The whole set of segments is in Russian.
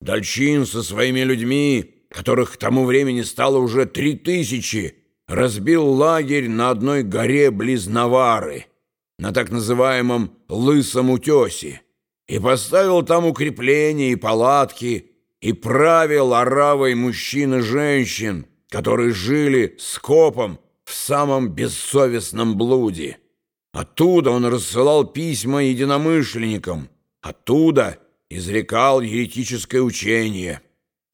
Дальчин со своими людьми, которых к тому времени стало уже три тысячи, разбил лагерь на одной горе близ Навары, на так называемом Лысом утесе, и поставил там укрепления и палатки, и правил оравой мужчин и женщин, которые жили скопом в самом бессовестном блуде. Оттуда он рассылал письма единомышленникам, оттуда изрекал еретическое учение.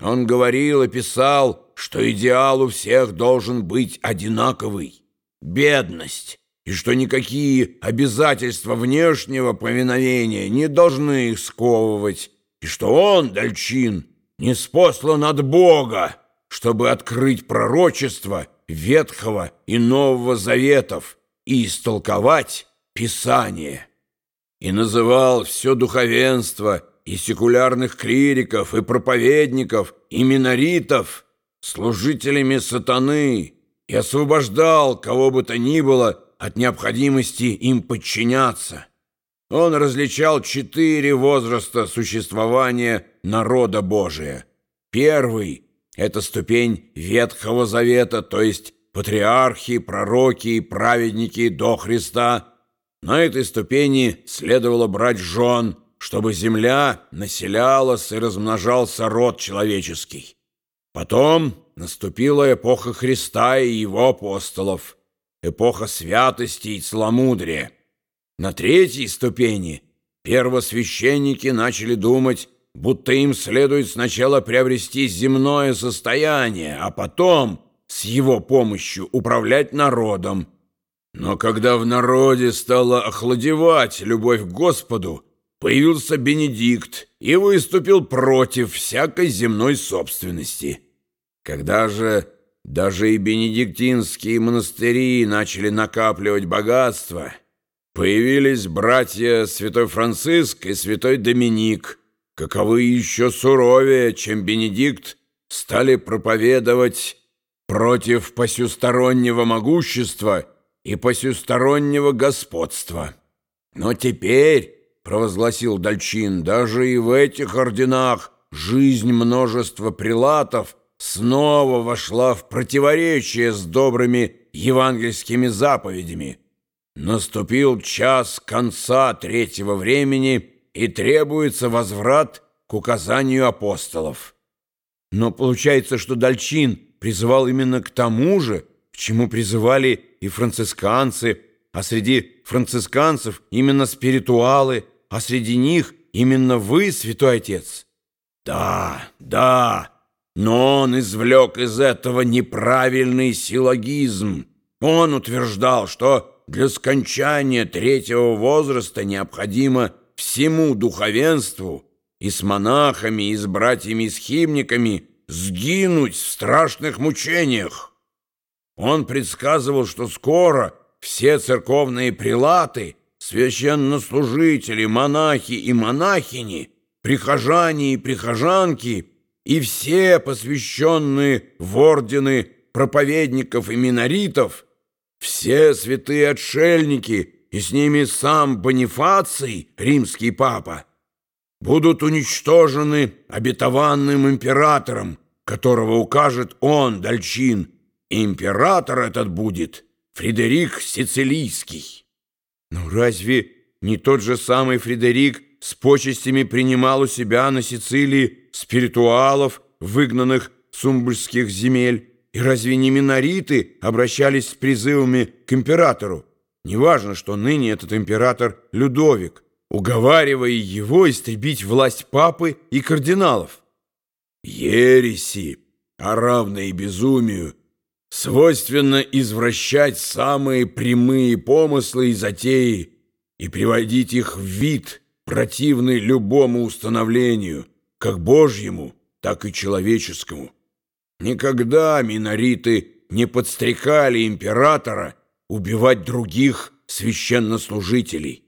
Он говорил и писал, что идеал у всех должен быть одинаковый — бедность, и что никакие обязательства внешнего повиновения не должны их сковывать, и что он, Дальчин, не спослан от Бога, чтобы открыть пророчество Ветхого и Нового Заветов и истолковать Писание. И называл все духовенство и секулярных клириков, и проповедников, и миноритов служителями сатаны и освобождал кого бы то ни было от необходимости им подчиняться. Он различал четыре возраста существования народа Божия. Первый — это ступень Ветхого Завета, то есть патриархи, пророки и праведники до Христа. На этой ступени следовало брать жен, чтобы земля населялась и размножался род человеческий. Потом наступила эпоха Христа и его апостолов, эпоха святости и целомудрия. На третьей ступени первосвященники начали думать, будто им следует сначала приобрести земное состояние, а потом с его помощью управлять народом. Но когда в народе стала охладевать любовь к Господу, появился Бенедикт и выступил против всякой земной собственности. Когда же даже и бенедиктинские монастыри начали накапливать богатство – Появились братья Святой Франциск и Святой Доминик, каковы еще суровее, чем Бенедикт, стали проповедовать против посюстороннего могущества и посюстороннего господства. Но теперь, провозгласил Дальчин, даже и в этих орденах жизнь множества прилатов снова вошла в противоречие с добрыми евангельскими заповедями – Наступил час конца третьего времени, и требуется возврат к указанию апостолов. Но получается, что Дальчин призывал именно к тому же, к чему призывали и францисканцы, а среди францисканцев именно спиритуалы, а среди них именно вы, святой отец. Да, да, но он извлек из этого неправильный силлогизм. Он утверждал, что для скончания третьего возраста необходимо всему духовенству и с монахами, и с братьями-схимниками сгинуть в страшных мучениях. Он предсказывал, что скоро все церковные прилаты, священнослужители, монахи и монахини, прихожане и прихожанки и все посвященные в ордены проповедников и миноритов все святые отшельники и с ними сам Бонифаций, римский папа, будут уничтожены обетованным императором, которого укажет он, Дальчин. Император этот будет Фредерик Сицилийский. Но разве не тот же самый Фредерик с почестями принимал у себя на Сицилии спиритуалов, выгнанных с умбрских земель? И разве не минориты обращались с призывами к императору? Неважно, что ныне этот император Людовик, уговаривая его истребить власть папы и кардиналов. Ереси, а равной безумию, свойственно извращать самые прямые помыслы и затеи и приводить их в вид, противный любому установлению, как Божьему, так и человеческому. Никогда минориты не подстрекали императора убивать других священнослужителей.